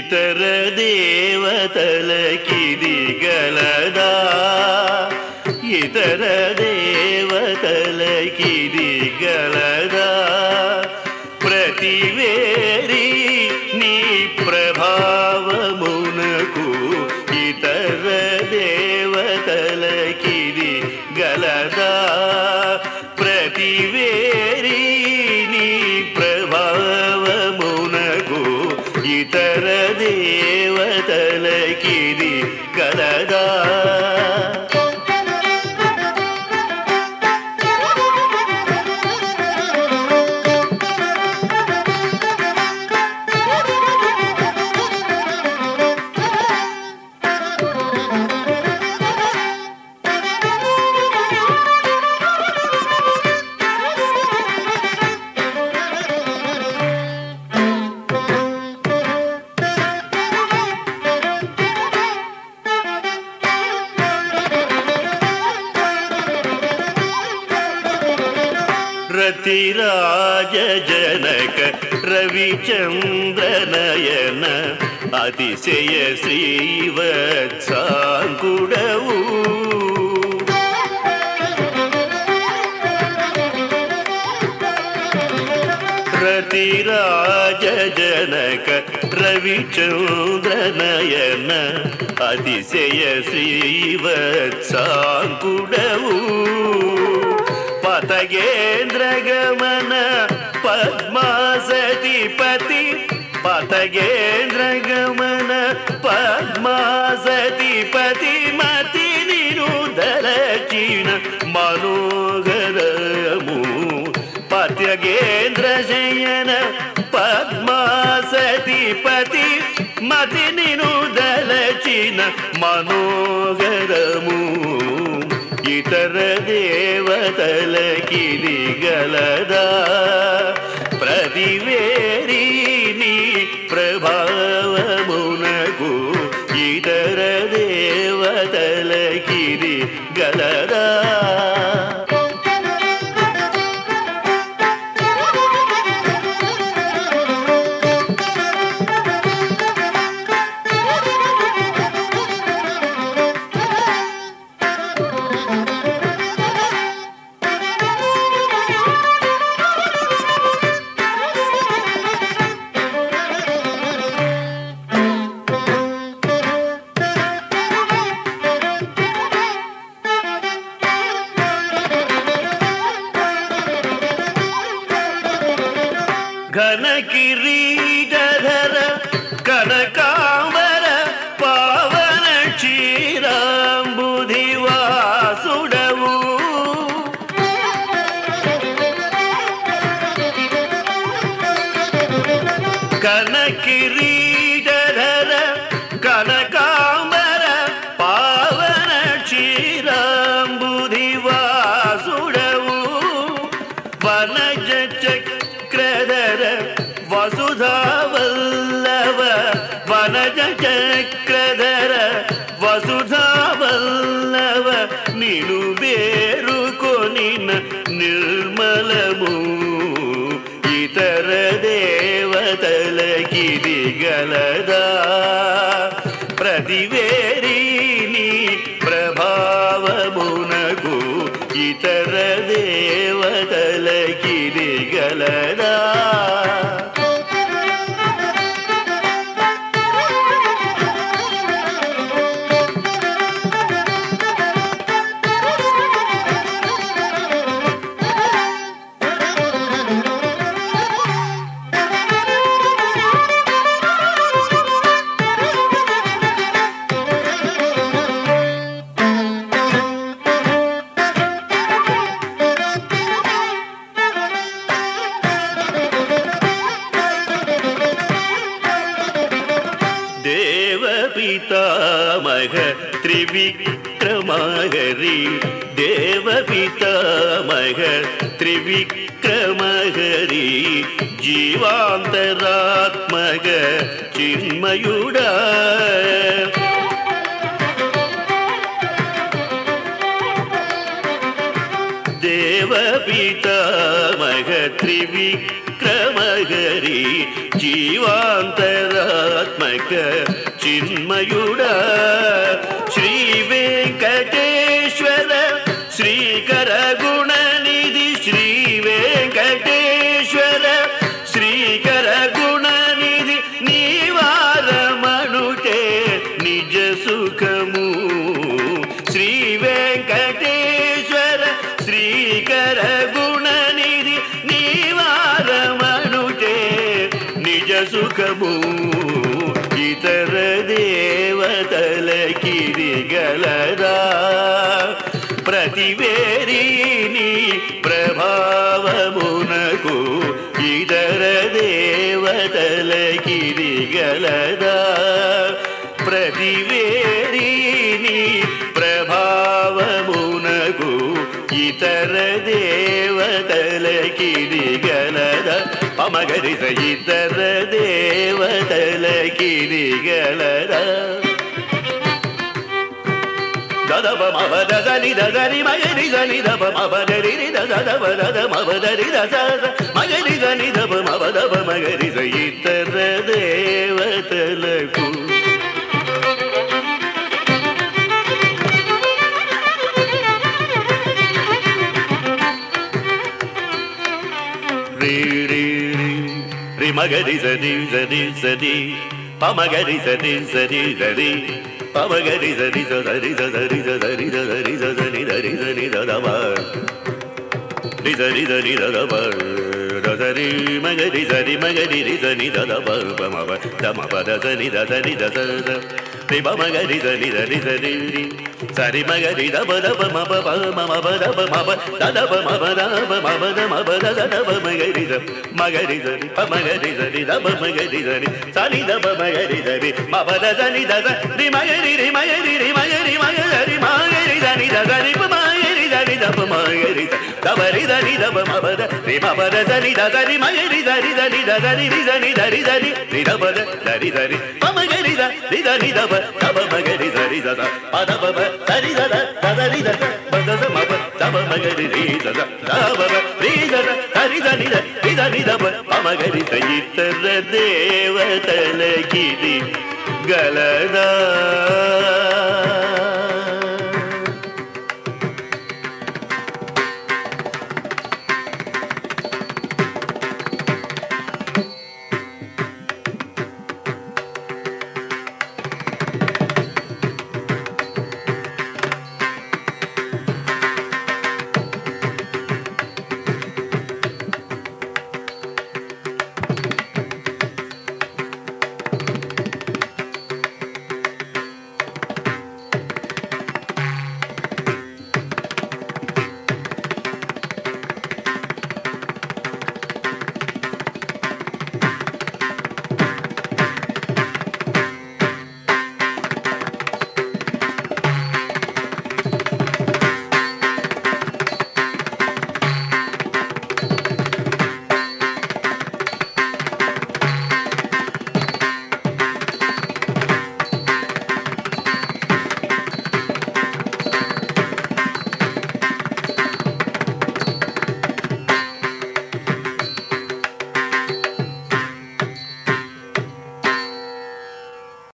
ఇతర దేవతలకిది గలదా ఇతర దేవతలకిది గలదా రాజ జనక రవిచంద్రనయన అతిశయ శ్రీవత్సాంకుడవు. రతిరాజ జనక రవిచంద్రనయన అతిశయ శ్రీవత్సాంకుడవు. పతగేంద్రగమన పద్మాసతిపతి. పతగేంద్రగమన పద్మాసతిపతి. మతి నిరుదలచిన మనోహరము. పతగేంద్ర శయన పద్మాసతిపతి. మతి నిరుదలచిన మనోహరము. ఇతర దేవతలకిది గలదా ప్రతివేరీని ప్రభావమునకు ఇతర దేవతలకిది గలదా கனகிரீடர கனகாமர பாவன க்ஷீராம்புதிவாசுடவு கனகிரீ ಚಕ್ರಧರ ವಸುಧಾವಲ್ಲವ ನೀನು ಬೇರು ಕೊನಿನ ನಿರ್ಮಲಮೂ. ಇತರ ದೇವತಲ ಕಿರಿಗಲದ ಪ್ರತಿವೇ மாக திரிவிக்ரமாகரி தேவபிதாமக திரிவிக்ரமகரி ஜீவாந்தராத்மக சின்மயுட. தேவபிதாமக திரிவிக்ரமகரி ஜீவாந்தராத்மக சின்மயுடா. కిరిగలరా ప్రతివేరీని ప్రభావమునకు ఇతర దేవతల గలరా ప్రతివేరీని ప్రభావమునకు ఇతర దేవతల గలరా పమగరిస ఇతర దేవతల గలరా దదవ మవ దదని మగరి దని దప మవదరి దదవ దద మవదరి దద మగరి దని దప మవదప మగరి ఇతర దేవతలకు రి రి రి రి మగరి సరి సరి సరి పమగరి సరి సరి సరి పమగరి సది సరి సరి సరి సరి సరి సరి సరి దదవ రి సరి సరి మగరి సరి మగరి రి సని దదవ పమవ దమ పద సని దసని దస రి మగరి సని సరి సరి రి సరి మగరి దబ దబ మబ ప మమ పద ప మబ దదబ మబ దబ మబ దమ మబ దద మగరి ద మగరి సరి ప మగరి సరి దబ మగరి సరి సని దబ మగరి సరి మబ ద సని దస రి మగరి రి మగరి రి మగరి మగరి మగరి సని దస రి ప మగరి స దబ రి రి మబ ద సని మగరి సరి దని దస రి రి సని దరి రి దబ ద దరి సరి పమగరి ద దబ దబ మగరి సరి దస పద బబ సరి దద దద రి మబ దబ మగరి రి దస దబ రి దద రి దబ దేవతల కిది గలదా